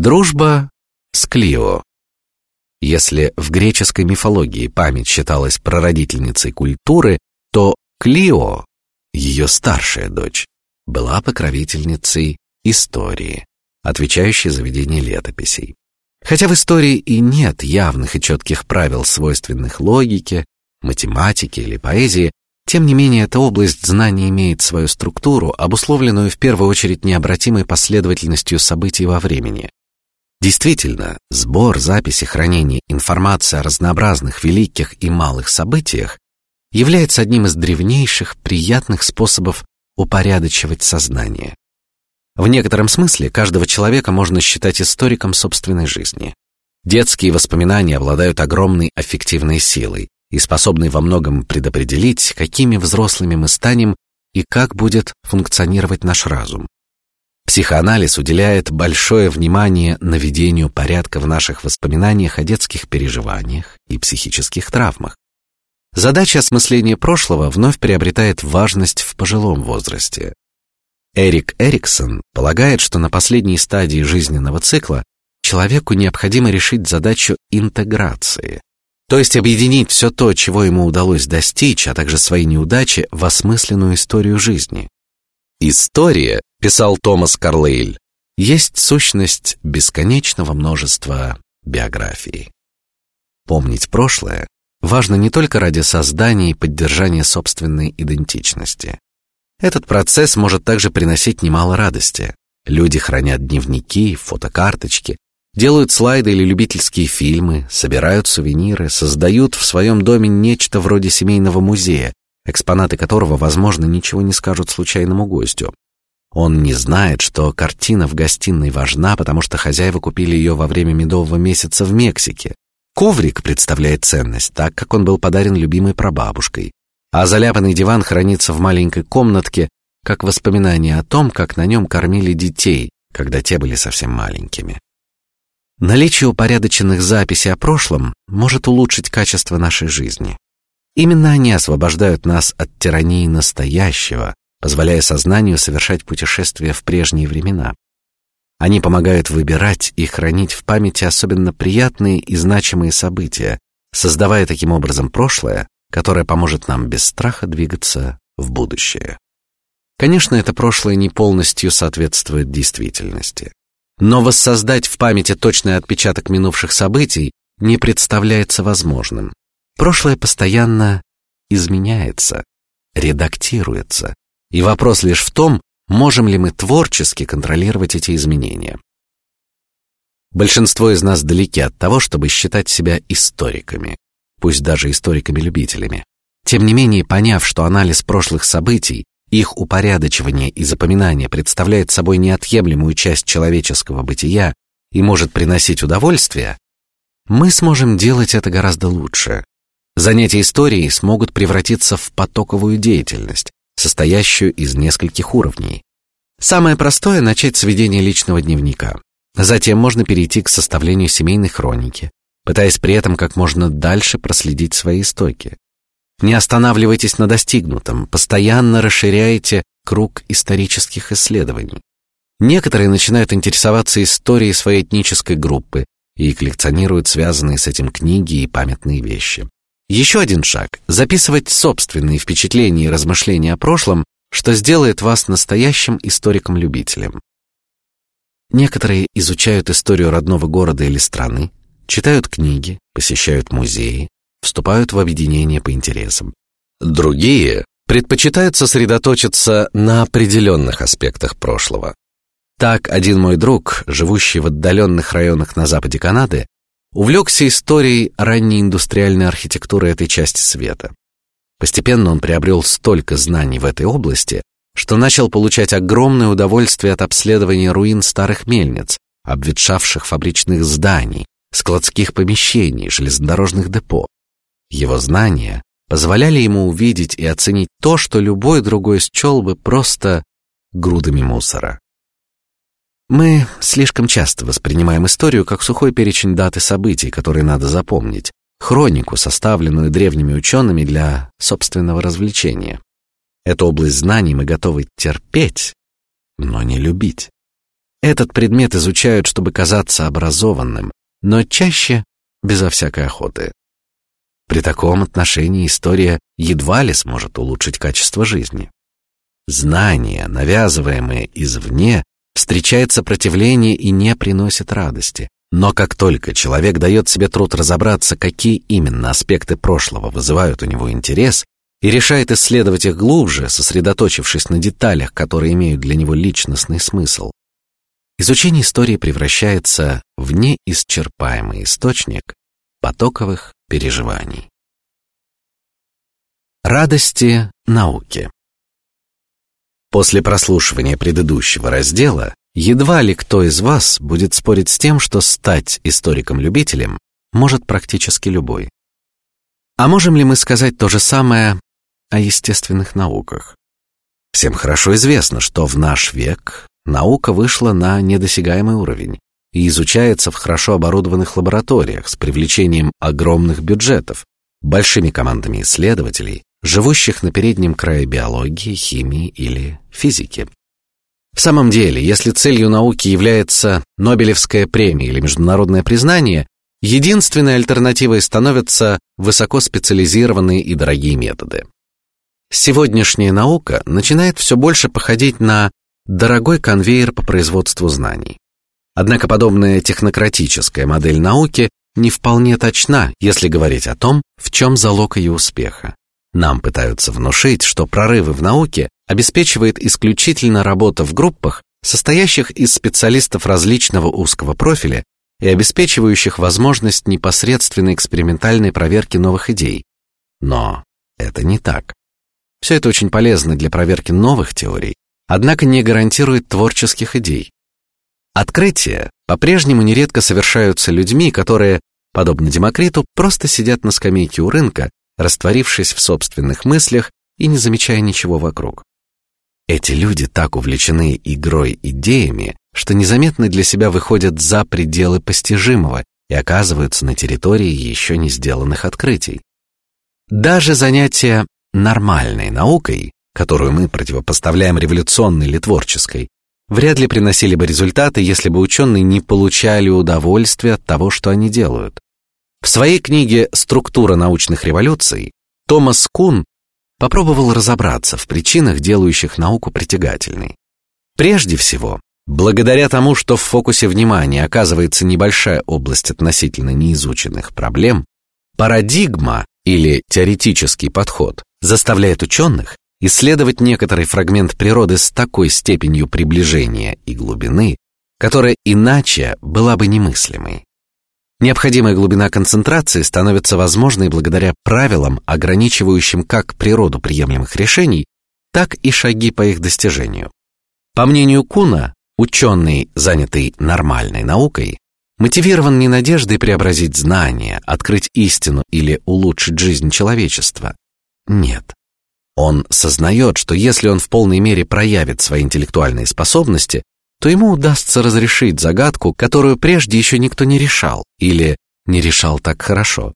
Дружба с Клио. Если в греческой мифологии память считалась прародительницей культуры, то Клио, ее старшая дочь, была покровительницей истории, отвечающей за ведение летописей. Хотя в истории и нет явных и четких правил, свойственных логике, математике или поэзии, тем не менее эта область знаний имеет свою структуру, обусловленную в первую очередь необратимой последовательностью событий во времени. Действительно, сбор, записи, хранение информации о разнообразных великих и малых событиях является одним из древнейших приятных способов упорядочивать сознание. В некотором смысле каждого человека можно считать историком собственной жизни. Детские воспоминания обладают огромной аффективной силой и способны во многом предопределить, какими взрослыми мы станем и как будет функционировать наш разум. Психоанализ уделяет большое внимание наведению порядка в наших воспоминаниях о детских переживаниях и психических травмах. Задача осмысления прошлого вновь приобретает важность в пожилом возрасте. Эрик Эриксон полагает, что на последней стадии жизненного цикла человеку необходимо решить задачу интеграции, то есть объединить все то, чего ему удалось достичь, а также свои неудачи в осмысленную историю жизни. История, писал Томас Карлейль, есть сущность бесконечного множества биографий. Помнить прошлое важно не только ради создания и поддержания собственной идентичности. Этот процесс может также приносить немало радости. Люди хранят дневники, фотокарточки, делают слайды или любительские фильмы, собирают сувениры, создают в своем доме нечто вроде семейного музея, экспонаты которого, возможно, ничего не скажут случайному гостю. Он не знает, что картина в гостиной важна, потому что хозяева купили ее во время медового месяца в Мексике. Коврик представляет ценность, так как он был подарен любимой прабабушкой, а заляпанный диван хранится в маленькой комнатке, как воспоминание о том, как на нем кормили детей, когда те были совсем маленькими. Наличие упорядоченных записей о прошлом может улучшить качество нашей жизни. Именно они освобождают нас от тирании настоящего, позволяя сознанию совершать путешествия в прежние времена. Они помогают выбирать и хранить в памяти особенно приятные и значимые события, создавая таким образом прошлое, которое поможет нам без страха двигаться в будущее. Конечно, это прошлое не полностью соответствует действительности, но воссоздать в памяти точный отпечаток минувших событий не представляется возможным. Прошлое постоянно изменяется, редактируется, и вопрос лишь в том, можем ли мы творчески контролировать эти изменения. Большинство из нас далеки от того, чтобы считать себя историками, пусть даже историками-любителями. Тем не менее, поняв, что анализ прошлых событий, их упорядочивание и запоминание представляет собой неотъемлемую часть человеческого бытия и может приносить удовольствие, мы сможем делать это гораздо лучше, Занятия историей смогут превратиться в потоковую деятельность, состоящую из нескольких уровней. Самое простое начать с ведения личного дневника. Затем можно перейти к составлению семейной хроники, пытаясь при этом как можно дальше проследить свои истоки. Не останавливайтесь на достигнутом, постоянно расширяйте круг исторических исследований. Некоторые начинают интересоваться историей своей этнической группы и коллекционируют связанные с этим книги и памятные вещи. Еще один шаг – записывать собственные впечатления и размышления о прошлом, что сделает вас настоящим историком-любителем. Некоторые изучают историю родного города или страны, читают книги, посещают музеи, вступают в объединения по интересам. Другие предпочитают сосредоточиться на определенных аспектах прошлого. Так один мой друг, живущий в отдаленных районах на западе Канады, увлекся историей ранней индустриальной архитектуры этой части света. Постепенно он приобрел столько знаний в этой области, что начал получать огромное удовольствие от обследования руин старых мельниц, обветшавших фабричных зданий, складских помещений, железнодорожных депо. Его знания позволяли ему увидеть и оценить то, что любой другой счел бы просто грудами мусора. Мы слишком часто воспринимаем историю как сухой перечень дат и событий, которые надо запомнить, хронику, составленную древними учеными для собственного развлечения. Эту область знаний мы готовы терпеть, но не любить. Этот предмет изучают, чтобы казаться образованным, но чаще безо всякой охоты. При таком отношении история едва ли сможет улучшить качество жизни. Знания, навязываемые извне, встречает сопротивление и не приносит радости. Но как только человек дает себе труд разобраться, какие именно аспекты прошлого вызывают у него интерес, и решает исследовать их глубже, сосредоточившись на деталях, которые имеют для него личностный смысл, изучение истории превращается в неисчерпаемый источник потоковых переживаний. Радости науки. После прослушивания предыдущего раздела едва ли кто из вас будет спорить с тем, что стать историком-любителем может практически любой. А можем ли мы сказать то же самое о естественных науках? Всем хорошо известно, что в наш век наука вышла на недосягаемый уровень и изучается в хорошо оборудованных лабораториях с привлечением огромных бюджетов, большими командами исследователей, живущих на переднем крае биологии, химии или физики. В самом деле, если целью науки является Нобелевская премия или международное признание, единственной альтернативой становятся высокоспециализированные и дорогие методы. Сегодняшняя наука начинает все больше походить на дорогой конвейер по производству знаний. Однако подобная технократическая модель науки не вполне точна, если говорить о том, в чем залог ее успеха. Нам пытаются внушить, что прорывы в науке обеспечивает исключительно работа в группах, состоящих из специалистов различного узкого профиля и обеспечивающих возможность непосредственной экспериментальной проверки новых идей. Но это не так. Все это очень полезно для проверки новых теорий, однако не гарантирует творческих идей. Открытия по-прежнему нередко совершаются людьми, которые, подобно Демокриту, просто сидят на скамейке у рынка, растворившись в собственных мыслях и не замечая ничего вокруг. Эти люди так увлечены игрой идеями, что незаметно для себя выходят за пределы постижимого и оказываются на территории еще не сделанных открытий. Даже занятия нормальной наукой, которую мы противопоставляем революционной или творческой, вряд ли приносили бы результаты, если бы ученые не получали удовольствия от того, что они делают. В своей книге «Структура научных революций» Томас Кун попробовал разобраться в причинах, делающих науку притягательной. Прежде всего, благодаря тому, что в фокусе внимания оказывается небольшая область относительно неизученных проблем, парадигма или теоретический подход заставляет ученых исследовать некоторый фрагмент природы с такой степенью приближения и глубины, которая иначе была бы немыслимой. Необходимая глубина концентрации становится возможной благодаря правилам, ограничивающим как природу приемлемых решений, так и шаги по их достижению. По мнению Куна, ученый, занятый нормальной наукой, мотивирован не надеждой преобразить знания, открыть истину или улучшить жизнь человечества. Нет. Он сознает, что если он в полной мере проявит свои интеллектуальные способности, то ему удастся разрешить загадку, которую прежде еще никто не решал или не решал так хорошо.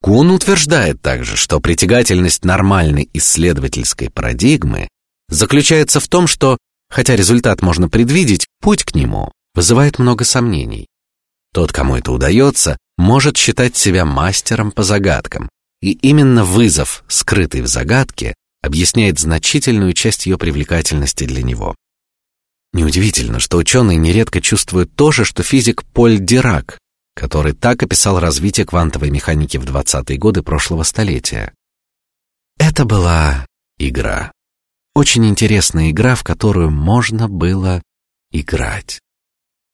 Кун утверждает также, что притягательность нормальной исследовательской парадигмы заключается в том, что, хотя результат можно предвидеть, путь к нему вызывает много сомнений. Тот, кому это удается, может считать себя мастером по загадкам, и именно вызов, скрытый в загадке, объясняет значительную часть ее привлекательности для него. Неудивительно, что ученые нередко чувствуют то же, что физик Поль Дирак, который так описал развитие квантовой механики в 20-е годы прошлого столетия. Это была игра. Очень интересная игра, в которую можно было играть.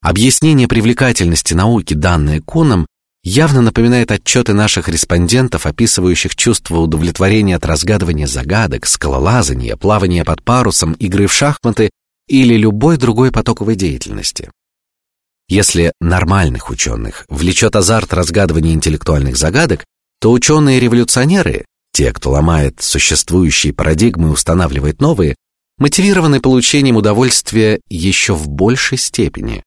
Объяснение привлекательности науки, данное Куном, явно напоминает отчеты наших респондентов, описывающих чувство удовлетворения от разгадывания загадок, скалолазания, плавания под парусом, игры в шахматы или любой другой потоковой деятельности. Если нормальных ученых влечет азарт разгадывания интеллектуальных загадок, то ученые-революционеры, те, кто ломает существующие парадигмы и устанавливает новые, мотивированы получением удовольствия еще в большей степени.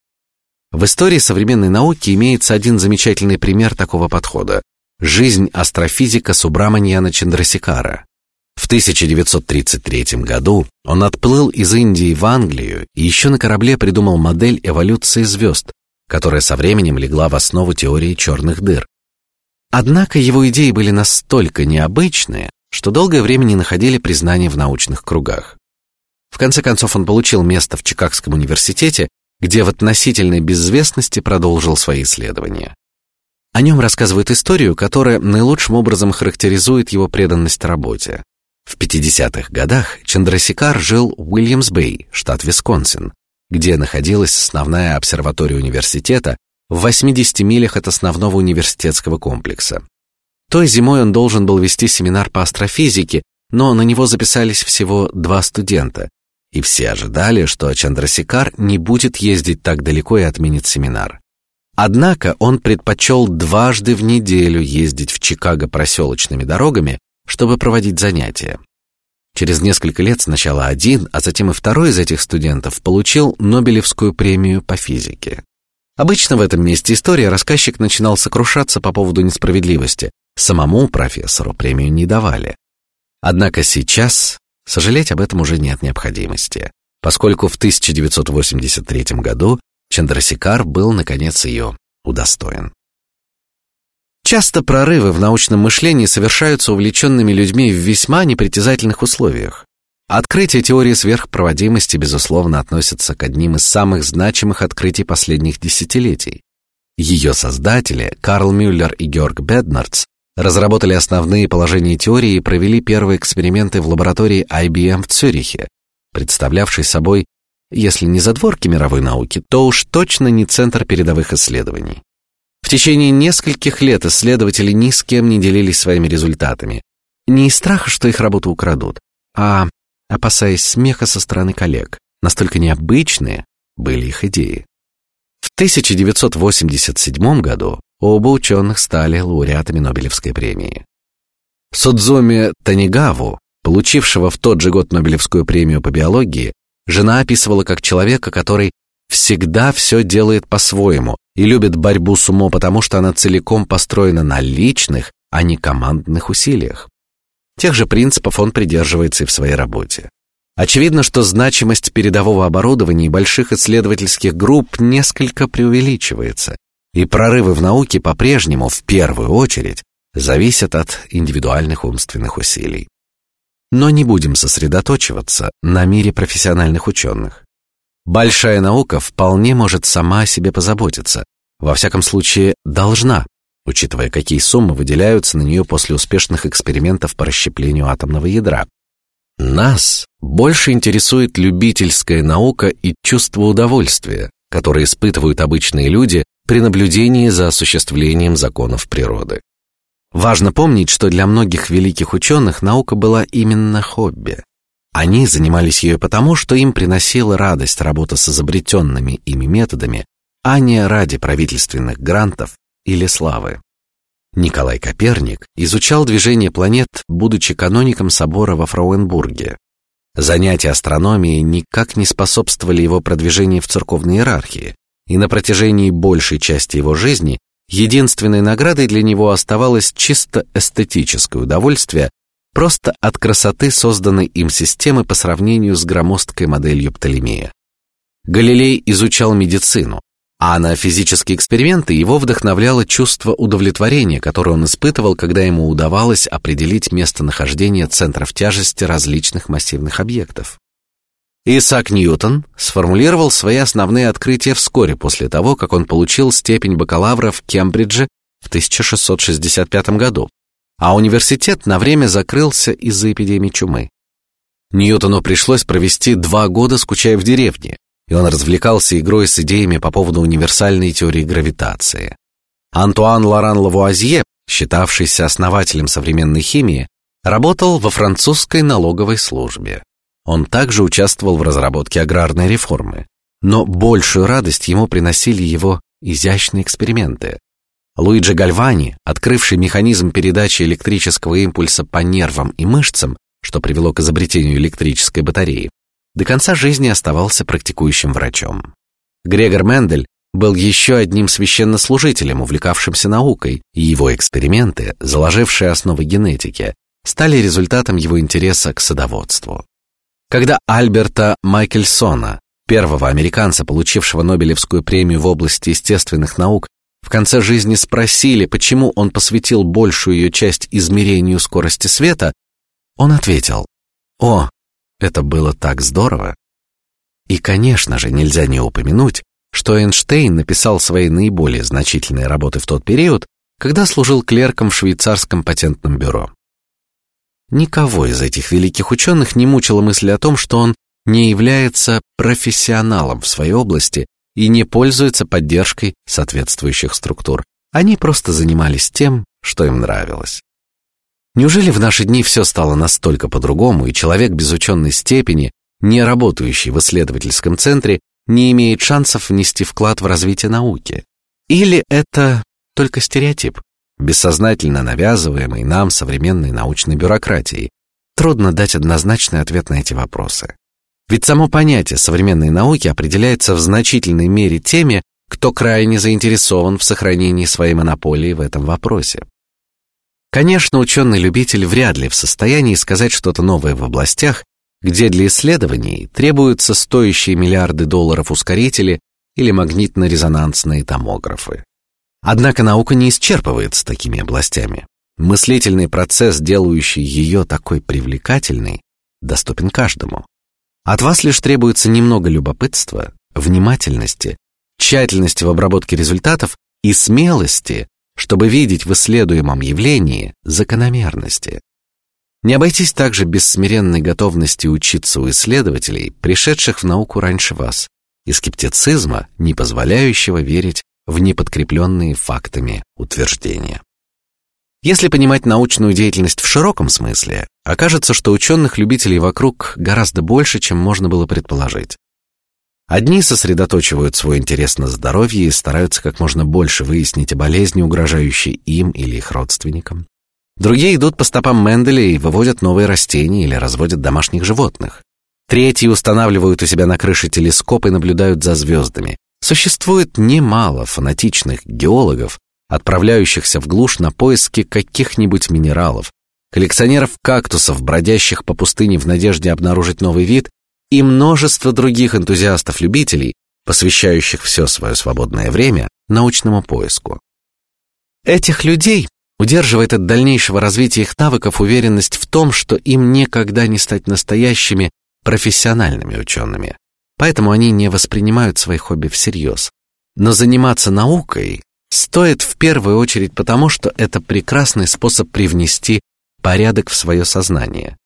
В истории современной науки имеется один замечательный пример такого подхода: жизнь астрофизика Субраманьяна Чандрасекара. В 1933 году он отплыл из Индии в Англию и еще на корабле придумал модель эволюции звезд, которая со временем легла в основу теории черных дыр. Однако его идеи были настолько необычные, что долгое время не находили признания в научных кругах. В конце концов он получил место в Чикагском университете, где в относительной безвестности продолжил свои исследования. О нем рассказывают историю, которая наилучшим образом характеризует его преданность работе. В 50-х годах Чандрасикар жил в Уильямс-Бэй, штат Висконсин, где находилась основная обсерватория университета в 80 милях от основного университетского комплекса. Той зимой он должен был вести семинар по астрофизике, но на него записались всего два студента, и все ожидали, что Чандрасикар не будет ездить так далеко и отменит семинар. Однако он предпочел дважды в неделю ездить в Чикаго проселочными дорогами, чтобы проводить занятия. Через несколько лет сначала один, а затем и второй из этих студентов получил Нобелевскую премию по физике. Обычно в этом месте истории рассказчик начинал сокрушаться по поводу несправедливости. Самому профессору премию не давали. Однако сейчас сожалеть об этом уже нет необходимости, поскольку в 1983 году Чандрасикар был наконец ее удостоен. Часто прорывы в научном мышлении совершаются увлеченными людьми в весьма непритязательных условиях. Открытие теории сверхпроводимости безусловно относится к одним из самых значимых открытий последних десятилетий. Ее создатели Карл Мюллер и Георг Беднардс разработали основные положения теории и провели первые эксперименты в лаборатории IBM в Цюрихе, представлявшей собой, если не задворки мировой науки, то уж точно не центр передовых исследований. В течение нескольких лет исследователи ни с кем не делились своими результатами, не из страха, что их работу украдут, а опасаясь смеха со стороны коллег. Настолько необычные были их идеи. В 1987 году оба ученых стали лауреатами Нобелевской премии. Судзуми Танигаву, получившего в тот же год Нобелевскую премию по биологии, жена описывала как человека, который всегда все делает по-своему и любит борьбу с умом, потому что она целиком построена на личных, а не командных усилиях. Тех же принципов он придерживается и в своей работе. Очевидно, что значимость передового оборудования и больших исследовательских групп несколько преувеличивается, и прорывы в науке по-прежнему в первую очередь зависят от индивидуальных умственных усилий. Но не будем сосредоточиваться на мире профессиональных ученых. Большая наука вполне может сама о себе позаботиться. Во всяком случае, должна, учитывая, какие суммы выделяются на нее после успешных экспериментов по расщеплению атомного ядра. Нас больше интересует любительская наука и чувство удовольствия, которые испытывают обычные люди при наблюдении за осуществлением законов природы. Важно помнить, что для многих великих ученых наука была именно хобби. Они занимались ею потому, что им приносила радость работа с изобретенными ими методами, а не ради правительственных грантов или славы. Николай Коперник изучал движение планет, будучи каноником собора во Фрауенбурге. Занятия астрономией никак не способствовали его продвижению в церковной иерархии, и на протяжении большей части его жизни единственной наградой для него оставалось чисто эстетическое удовольствие просто от красоты созданной им системы по сравнению с громоздкой моделью Птолемея. Галилей изучал медицину, а на физические эксперименты его вдохновляло чувство удовлетворения, которое он испытывал, когда ему удавалось определить местонахождение центров тяжести различных массивных объектов. Исаак Ньютон сформулировал свои основные открытия вскоре после того, как он получил степень бакалавра в Кембридже в 1665 году а университет на время закрылся из-за эпидемии чумы. Ньютону пришлось провести два года, скучая в деревне, и он развлекался игрой с идеями по поводу универсальной теории гравитации. Антуан Лоран Лавуазье, считавшийся основателем современной химии, работал во французской налоговой службе. Он также участвовал в разработке аграрной реформы, но большую радость ему приносили его изящные эксперименты, Луиджи Гальвани, открывший механизм передачи электрического импульса по нервам и мышцам, что привело к изобретению электрической батареи, до конца жизни оставался практикующим врачом. Грегор Мендель был еще одним священнослужителем, увлекавшимся наукой, и его эксперименты, заложившие основы генетики, стали результатом его интереса к садоводству. Когда Альберта Майкельсона, первого американца, получившего Нобелевскую премию в области естественных наук, в конце жизни спросили, почему он посвятил большую ее часть измерению скорости света, он ответил: "О, это было так здорово". И, конечно же, нельзя не упомянуть, что Эйнштейн написал свои наиболее значительные работы в тот период, когда служил клерком в швейцарском патентном бюро. Никого из этих великих ученых не мучила мысль о том, что он не является профессионалом в своей области и не пользуется поддержкой соответствующих структур. Они просто занимались тем, что им нравилось. Неужели в наши дни все стало настолько по-другому, и человек без ученой степени, не работающий в исследовательском центре, не имеет шансов внести вклад в развитие науки? Или это только стереотип? бессознательно навязываемый нам современной научной бюрократией. Трудно дать однозначный ответ на эти вопросы. Ведь само понятие современной науки определяется в значительной мере теми, кто крайне заинтересован в сохранении своей монополии в этом вопросе. Конечно, ученый-любитель вряд ли в состоянии сказать что-то новое в областях, где для исследований требуются стоящие миллиарды долларов ускорители или магнитно-резонансные томографы. Однако наука не исчерпывается такими областями. Мыслительный процесс, делающий ее такой привлекательной, доступен каждому. От вас лишь требуется немного любопытства, внимательности, тщательности в обработке результатов и смелости, чтобы видеть в исследуемом явлении закономерности. Не обойтись также без смиренной готовности учиться у исследователей, пришедших в науку раньше вас, и скептицизма, не позволяющего верить в неподкрепленные фактами утверждения. Если понимать научную деятельность в широком смысле, окажется, что ученых-любителей вокруг гораздо больше, чем можно было предположить. Одни сосредотачивают свой интерес на здоровье и стараются как можно больше выяснить о болезни, угрожающей им или их родственникам. Другие идут по стопам Менделя и выводят новые растения или разводят домашних животных. Третьи устанавливают у себя на крыше телескоп и наблюдают за звездами, Существует немало фанатичных геологов, отправляющихся в глушь на поиски каких-нибудь минералов, коллекционеров кактусов, бродящих по пустыне в надежде обнаружить новый вид, и множество других энтузиастов-любителей, посвящающих все свое свободное время научному поиску. Этих людей удерживает от дальнейшего развития их навыков уверенность в том, что им никогда не стать настоящими профессиональными учеными поэтому они не воспринимают свои хобби всерьез. Но заниматься наукой стоит в первую очередь потому, что это прекрасный способ привнести порядок в свое сознание.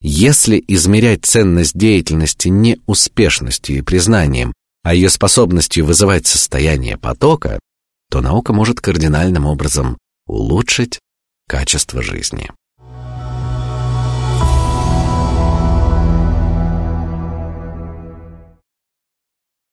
Если измерять ценность деятельности не успешностью и признанием, а ее способностью вызывать состояние потока, то наука может кардинальным образом улучшить качество жизни.